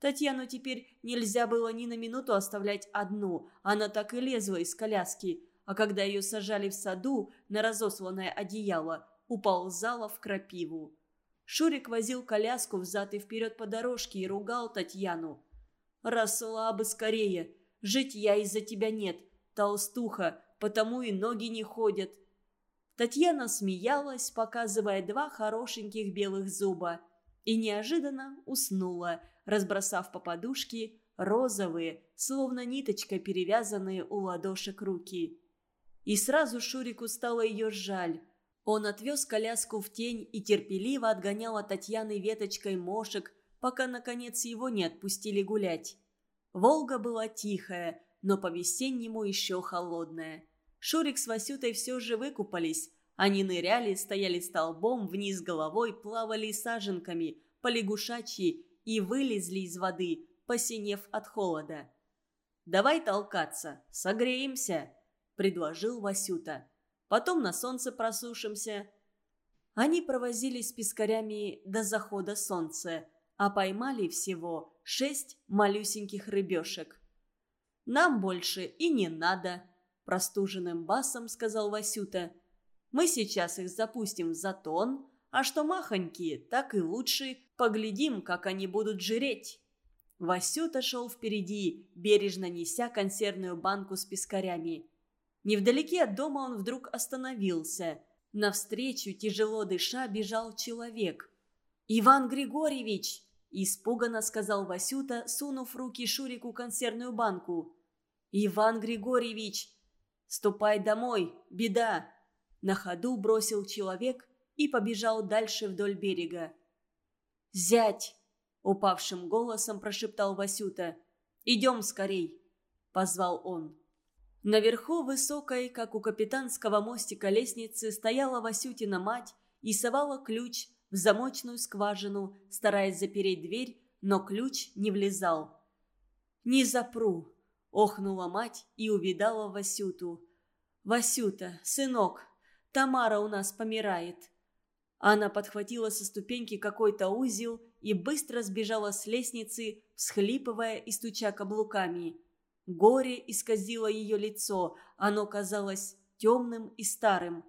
Татьяну теперь нельзя было ни на минуту оставлять одну, она так и лезла из коляски, а когда ее сажали в саду на разосланное одеяло, уползала в крапиву. Шурик возил коляску взад и вперед по дорожке и ругал Татьяну. «Росла бы скорее! Житья из-за тебя нет толстуха, потому и ноги не ходят». Татьяна смеялась, показывая два хорошеньких белых зуба, и неожиданно уснула, разбросав по подушке розовые, словно ниточкой перевязанные у ладошек руки. И сразу Шурику стало ее жаль. Он отвез коляску в тень и терпеливо отгонял от Татьяны веточкой мошек, пока, наконец, его не отпустили гулять. Волга была тихая, но по-весеннему еще холодная. Шурик с Васютой все же выкупались. Они ныряли, стояли столбом, вниз головой, плавали саженками, полягушачьи и вылезли из воды, посинев от холода. «Давай толкаться, согреемся», — предложил Васюта. «Потом на солнце просушимся». Они провозились с пескарями до захода солнца, а поймали всего шесть малюсеньких рыбешек. Нам больше и не надо», – простуженным басом сказал Васюта. «Мы сейчас их запустим в затон, а что махонькие, так и лучше. Поглядим, как они будут жиреть». Васюта шел впереди, бережно неся консервную банку с пескарями. Невдалеке от дома он вдруг остановился. Навстречу, тяжело дыша, бежал человек. «Иван Григорьевич!» – испуганно сказал Васюта, сунув руки Шурику консервную банку. «Иван Григорьевич!» «Ступай домой! Беда!» На ходу бросил человек и побежал дальше вдоль берега. «Зять!» — упавшим голосом прошептал Васюта. «Идем скорей!» — позвал он. Наверху высокой, как у капитанского мостика лестницы, стояла Васютина мать и совала ключ в замочную скважину, стараясь запереть дверь, но ключ не влезал. «Не запру!» Охнула мать и увидала Васюту. «Васюта, сынок, Тамара у нас помирает». Она подхватила со ступеньки какой-то узел и быстро сбежала с лестницы, всхлипывая и стуча каблуками. Горе исказило ее лицо, оно казалось темным и старым.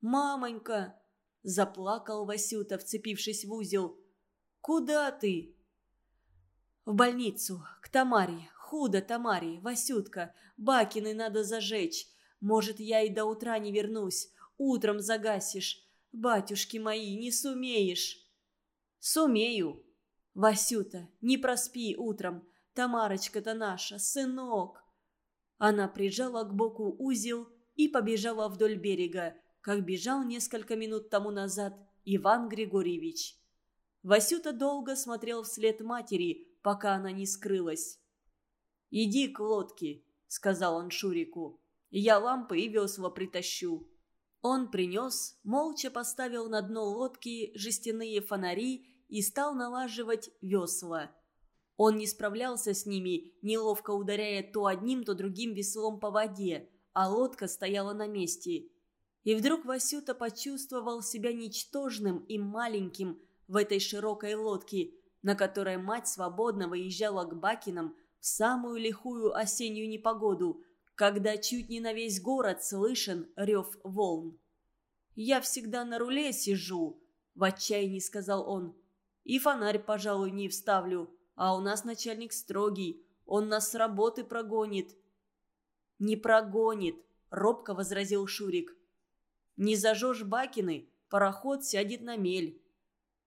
«Мамонька!» – заплакал Васюта, вцепившись в узел. «Куда ты?» «В больницу, к Тамаре. Худо Тамаре, Васютка. Бакины надо зажечь. Может, я и до утра не вернусь. Утром загасишь. Батюшки мои, не сумеешь». «Сумею». «Васюта, не проспи утром. Тамарочка-то наша, сынок!» Она прижала к боку узел и побежала вдоль берега, как бежал несколько минут тому назад Иван Григорьевич. Васюта долго смотрел вслед матери, пока она не скрылась. «Иди к лодке», — сказал он Шурику. «Я лампы и весла притащу». Он принес, молча поставил на дно лодки жестяные фонари и стал налаживать весла. Он не справлялся с ними, неловко ударяя то одним, то другим веслом по воде, а лодка стояла на месте. И вдруг Васюта почувствовал себя ничтожным и маленьким в этой широкой лодке, на которой мать свободно выезжала к Бакинам в самую лихую осеннюю непогоду, когда чуть не на весь город слышен рев волн. «Я всегда на руле сижу», — в отчаянии сказал он. «И фонарь, пожалуй, не вставлю а у нас начальник строгий, он нас с работы прогонит». «Не прогонит», — робко возразил Шурик. «Не зажжешь бакины, пароход сядет на мель».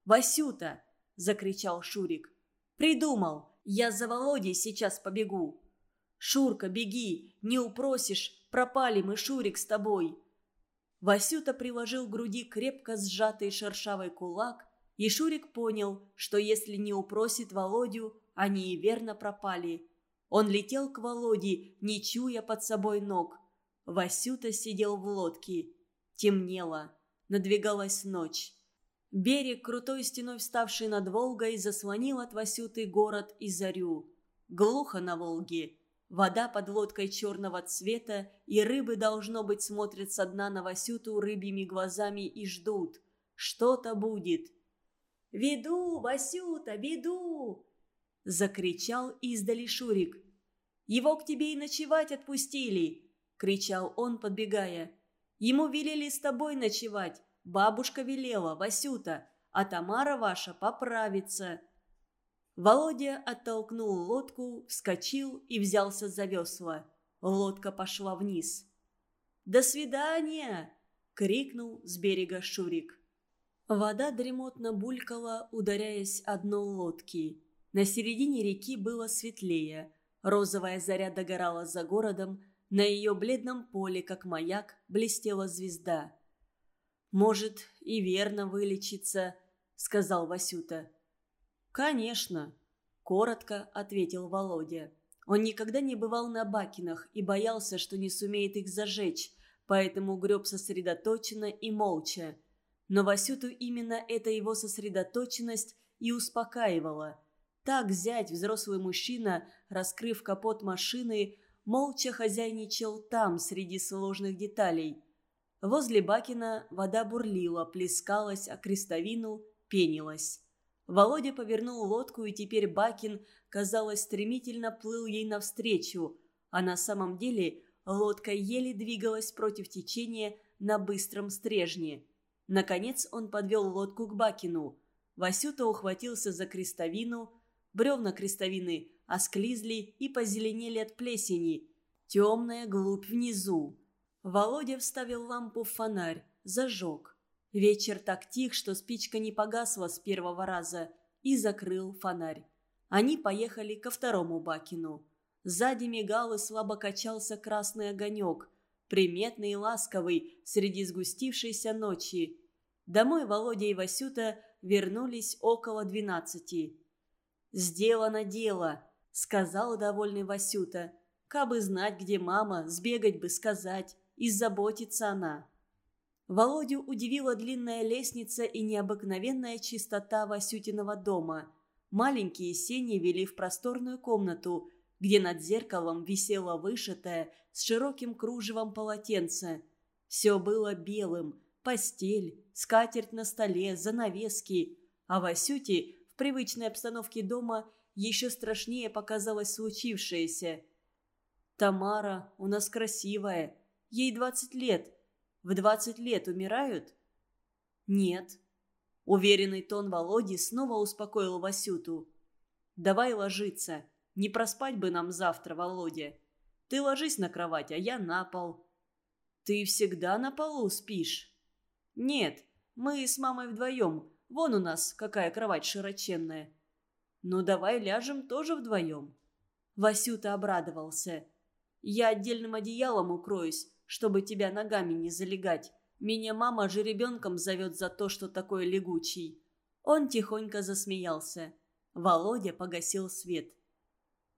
«Васюта!» — закричал Шурик. «Придумал! Я за Володей сейчас побегу!» «Шурка, беги! Не упросишь! Пропали мы, Шурик, с тобой!» Васюта приложил к груди крепко сжатый шершавый кулак и Шурик понял, что если не упросит Володю, они и верно пропали. Он летел к Володе, не чуя под собой ног. Васюта сидел в лодке. Темнело. Надвигалась ночь. Берег, крутой стеной вставший над Волгой, заслонил от Васюты город и зарю. Глухо на Волге. Вода под лодкой черного цвета, и рыбы, должно быть, смотрят со дна на Васюту рыбьими глазами и ждут. Что-то будет. «Веду, Васюта, веду!» – закричал издали Шурик. «Его к тебе и ночевать отпустили!» – кричал он, подбегая. «Ему велели с тобой ночевать. Бабушка велела, Васюта, а Тамара ваша поправится». Володя оттолкнул лодку, вскочил и взялся за весла. Лодка пошла вниз. «До свидания!» — крикнул с берега Шурик. Вода дремотно булькала, ударяясь о дно лодки. На середине реки было светлее. Розовая заря догорала за городом. На ее бледном поле, как маяк, блестела звезда. «Может, и верно вылечиться», — сказал Васюта. «Конечно», — коротко ответил Володя. Он никогда не бывал на Бакинах и боялся, что не сумеет их зажечь, поэтому греб сосредоточенно и молча. Но Васюту именно эта его сосредоточенность и успокаивала. Так зять, взрослый мужчина, раскрыв капот машины, молча хозяйничал там, среди сложных деталей. Возле Бакина вода бурлила, плескалась, а крестовину пенилась. Володя повернул лодку, и теперь Бакин, казалось, стремительно плыл ей навстречу, а на самом деле лодка еле двигалась против течения на быстром стрежне. Наконец он подвел лодку к Бакину. Васюта ухватился за крестовину. Бревна крестовины осклизли и позеленели от плесени. Темная глубь внизу. Володя вставил лампу в фонарь, зажег. Вечер так тих, что спичка не погасла с первого раза, и закрыл фонарь. Они поехали ко второму Бакину. Сзади мигал и слабо качался красный огонек приметный и ласковый среди сгустившейся ночи. Домой Володя и Васюта вернулись около двенадцати. «Сделано дело», — сказал довольный Васюта. «Кабы знать, где мама, сбегать бы сказать, и заботится она». Володю удивила длинная лестница и необыкновенная чистота Васютиного дома. Маленькие сени вели в просторную комнату, где над зеркалом висело вышитое с широким кружевом полотенце. Все было белым – постель, скатерть на столе, занавески. А Васюте в привычной обстановке дома еще страшнее показалось случившееся. Тамара у нас красивая. Ей двадцать лет. В двадцать лет умирают?» «Нет». Уверенный тон Володи снова успокоил Васюту. «Давай ложиться. Не проспать бы нам завтра, Володя. Ты ложись на кровать, а я на пол». «Ты всегда на полу спишь?» «Нет, мы с мамой вдвоем. Вон у нас какая кровать широченная». «Ну давай ляжем тоже вдвоем». Васюта обрадовался. «Я отдельным одеялом укроюсь, чтобы тебя ногами не залегать. Меня мама же ребенком зовет за то, что такой лягучий». Он тихонько засмеялся. Володя погасил свет.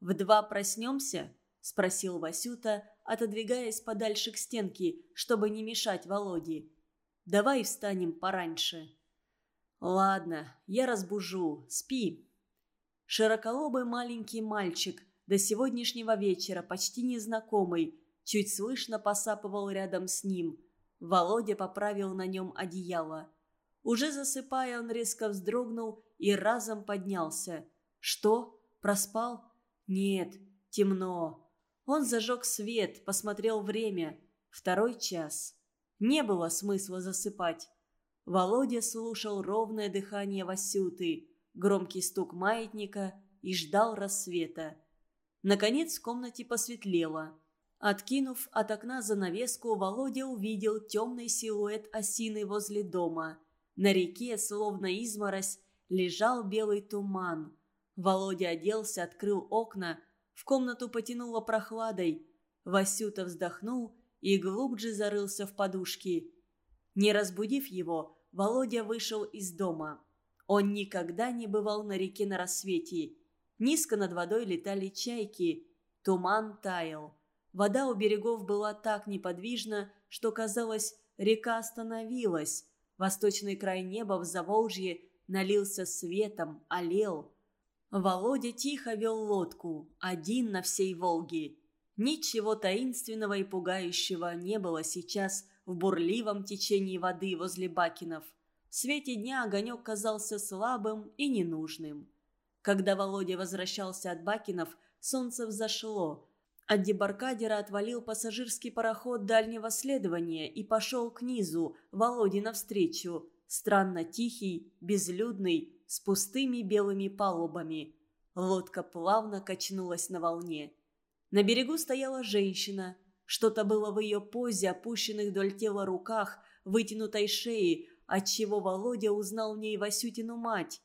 «В два проснемся?» – спросил Васюта, отодвигаясь подальше к стенке, чтобы не мешать Володе. «Давай встанем пораньше». «Ладно, я разбужу. Спи». Широколобый маленький мальчик, до сегодняшнего вечера почти незнакомый, чуть слышно посапывал рядом с ним. Володя поправил на нем одеяло. Уже засыпая, он резко вздрогнул и разом поднялся. «Что? Проспал?» «Нет, темно». Он зажег свет, посмотрел время. Второй час. Не было смысла засыпать. Володя слушал ровное дыхание Васюты, громкий стук маятника и ждал рассвета. Наконец в комнате посветлело. Откинув от окна занавеску, Володя увидел темный силуэт осины возле дома. На реке, словно изморозь, лежал белый туман. Володя оделся, открыл окна. В комнату потянуло прохладой. Васюта вздохнул и глубже зарылся в подушки. Не разбудив его, Володя вышел из дома. Он никогда не бывал на реке на рассвете. Низко над водой летали чайки. Туман таял. Вода у берегов была так неподвижна, что, казалось, река остановилась. Восточный край неба в Заволжье налился светом, олел. Володя тихо вел лодку, один на всей Волге. Ничего таинственного и пугающего не было сейчас в бурливом течении воды возле Бакинов. В свете дня огонек казался слабым и ненужным. Когда Володя возвращался от Бакинов, солнце взошло. От дебаркадера отвалил пассажирский пароход дальнего следования и пошел к низу, Володе навстречу. Странно тихий, безлюдный, с пустыми белыми палубами. Лодка плавно качнулась на волне. На берегу стояла женщина. Что-то было в ее позе, опущенных вдоль тела руках, вытянутой шеи, отчего Володя узнал в ней Васютину мать.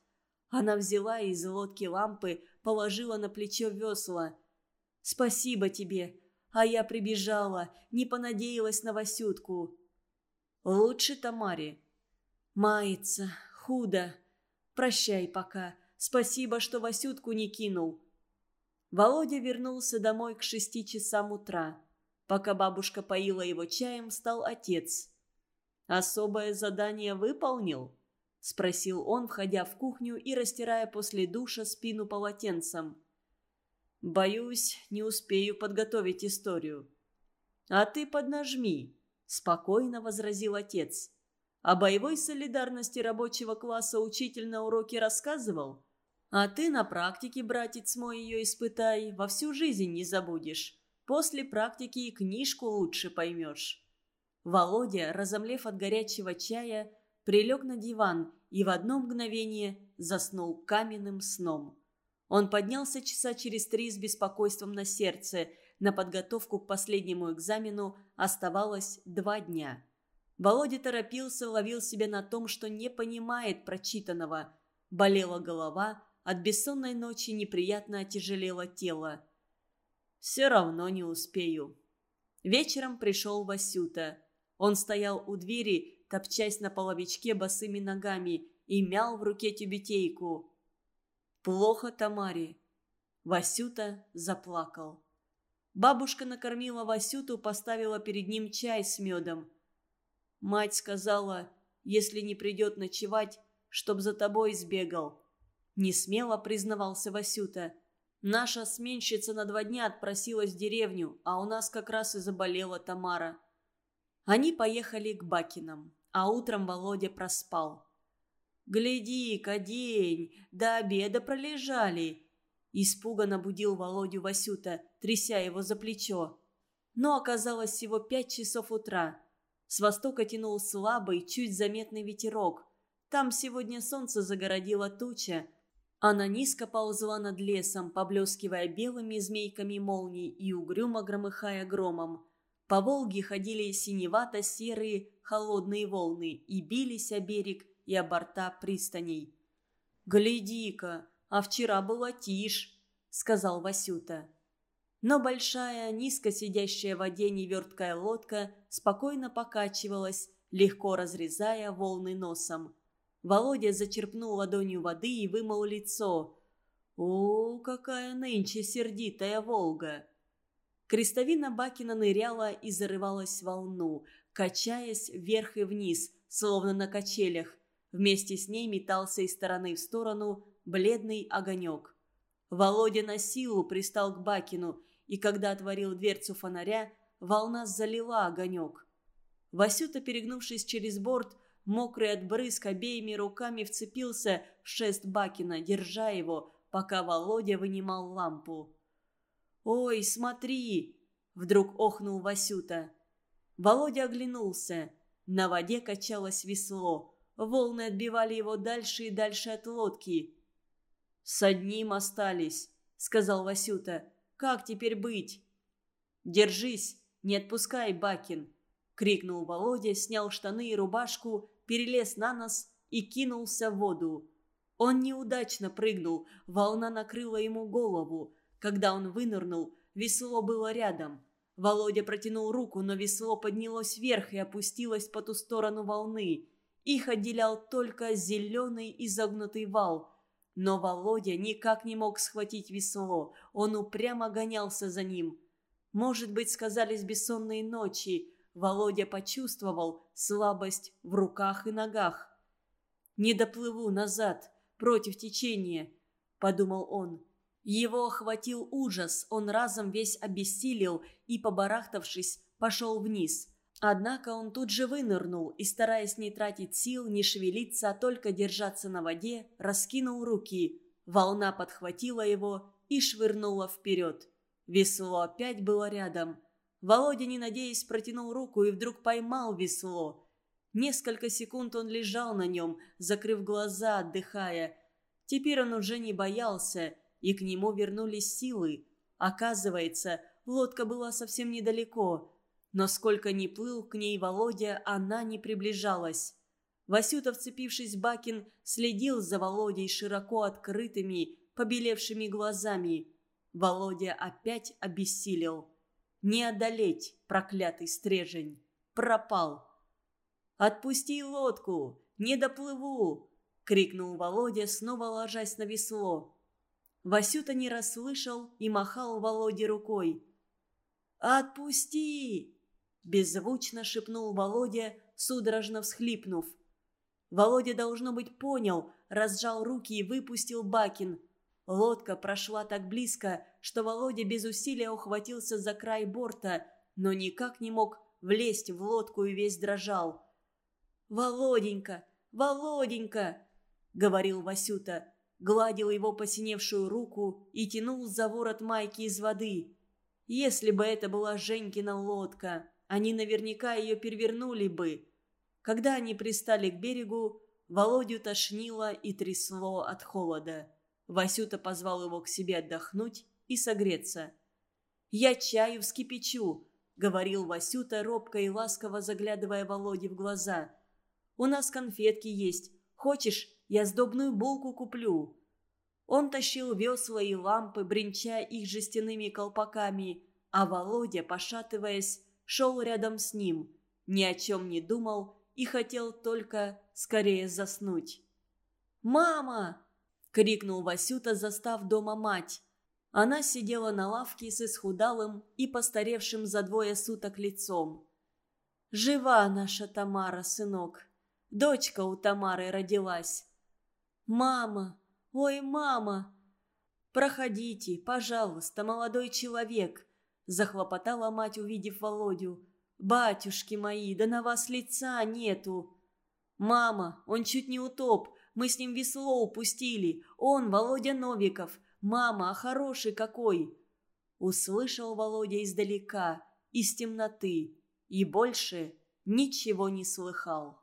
Она взяла из лодки лампы, положила на плечо весла. «Спасибо тебе, а я прибежала, не понадеялась на Васютку». «Лучше Тамаре». «Мается, худо. Прощай пока. Спасибо, что Васютку не кинул». Володя вернулся домой к шести часам утра. Пока бабушка поила его чаем, стал отец. «Особое задание выполнил?» – спросил он, входя в кухню и растирая после душа спину полотенцем. «Боюсь, не успею подготовить историю». «А ты поднажми», – спокойно возразил отец. О боевой солидарности рабочего класса учитель на уроке рассказывал. А ты на практике, братец мой, ее испытай, во всю жизнь не забудешь. После практики и книжку лучше поймешь. Володя, разомлев от горячего чая, прилег на диван и в одно мгновение заснул каменным сном. Он поднялся часа через три с беспокойством на сердце. На подготовку к последнему экзамену оставалось два дня. Володя торопился, ловил себя на том, что не понимает прочитанного. Болела голова, от бессонной ночи неприятно отяжелело тело. «Все равно не успею». Вечером пришел Васюта. Он стоял у двери, топчась на половичке босыми ногами, и мял в руке тюбетейку. «Плохо Тамаре». Васюта заплакал. Бабушка накормила Васюту, поставила перед ним чай с медом. Мать сказала, если не придет ночевать, чтоб за тобой сбегал. Несмело признавался Васюта. Наша сменщица на два дня отпросилась в деревню, а у нас как раз и заболела Тамара. Они поехали к Бакинам, а утром Володя проспал. «Гляди-ка, день, до обеда пролежали!» Испуганно будил Володю Васюта, тряся его за плечо. Но оказалось всего пять часов утра. С востока тянул слабый, чуть заметный ветерок. Там сегодня солнце загородило туча. Она низко ползла над лесом, поблескивая белыми змейками молний и угрюмо громыхая громом. По Волге ходили синевато-серые холодные волны и бились о берег и о борта пристаней. «Гляди-ка, а вчера была тишь», — сказал Васюта. Но большая, низко сидящая в воде неверткая лодка спокойно покачивалась, легко разрезая волны носом. Володя зачерпнул ладонью воды и вымыл лицо. «О, какая нынче сердитая Волга!» Крестовина Бакина ныряла и зарывалась в волну, качаясь вверх и вниз, словно на качелях. Вместе с ней метался из стороны в сторону бледный огонек. Володя на силу пристал к Бакину, и когда отворил дверцу фонаря, волна залила огонек. Васюта, перегнувшись через борт, мокрый от брызг, обеими руками вцепился в шест Бакина, держа его, пока Володя вынимал лампу. «Ой, смотри!» – вдруг охнул Васюта. Володя оглянулся. На воде качалось весло. Волны отбивали его дальше и дальше от лодки. «С одним остались», – сказал Васюта. «Как теперь быть?» «Держись, не отпускай, Бакин!» – крикнул Володя, снял штаны и рубашку, перелез на нос и кинулся в воду. Он неудачно прыгнул, волна накрыла ему голову. Когда он вынырнул, весло было рядом. Володя протянул руку, но весло поднялось вверх и опустилось по ту сторону волны. Их отделял только зеленый изогнутый вал. Но Володя никак не мог схватить весло, он упрямо гонялся за ним. Может быть, сказались бессонные ночи. Володя почувствовал слабость в руках и ногах. «Не доплыву назад, против течения», — подумал он. Его охватил ужас, он разом весь обессилел и, побарахтавшись, пошел вниз. Однако он тут же вынырнул и, стараясь не тратить сил, не шевелиться, а только держаться на воде, раскинул руки. Волна подхватила его и швырнула вперед. Весло опять было рядом. Володя, не надеясь, протянул руку и вдруг поймал весло. Несколько секунд он лежал на нем, закрыв глаза, отдыхая. Теперь он уже не боялся – и к нему вернулись силы. Оказывается, лодка была совсем недалеко, но сколько ни плыл к ней Володя, она не приближалась. Васюта, вцепившись в Бакин, следил за Володей широко открытыми, побелевшими глазами. Володя опять обессилел. Не одолеть проклятый стрежень. Пропал. «Отпусти лодку! Не доплыву!» — крикнул Володя, снова ложась на весло. Васюта не расслышал и махал Володе рукой. «Отпусти!» – беззвучно шепнул Володя, судорожно всхлипнув. Володя, должно быть, понял, разжал руки и выпустил Бакин. Лодка прошла так близко, что Володя без усилия ухватился за край борта, но никак не мог влезть в лодку и весь дрожал. «Володенька! Володенька!» — говорил Васюта гладил его посиневшую руку и тянул за ворот майки из воды. Если бы это была Женькина лодка, они наверняка ее перевернули бы. Когда они пристали к берегу, Володю тошнило и трясло от холода. Васюта позвал его к себе отдохнуть и согреться. «Я чаю вскипячу», — говорил Васюта, робко и ласково заглядывая Володе в глаза. «У нас конфетки есть. Хочешь, я сдобную булку куплю». Он тащил весла и лампы, бренча их жестяными колпаками, а Володя, пошатываясь, шел рядом с ним, ни о чем не думал и хотел только скорее заснуть. «Мама!» — крикнул Васюта, застав дома мать. Она сидела на лавке с исхудалым и постаревшим за двое суток лицом. «Жива наша Тамара, сынок. Дочка у Тамары родилась. «Мама! Ой, мама!» «Проходите, пожалуйста, молодой человек!» Захлопотала мать, увидев Володю. «Батюшки мои, да на вас лица нету!» «Мама, он чуть не утоп, мы с ним весло упустили. Он, Володя Новиков. Мама, а хороший какой!» Услышал Володя издалека, из темноты, и больше ничего не слыхал.